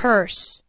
Curse.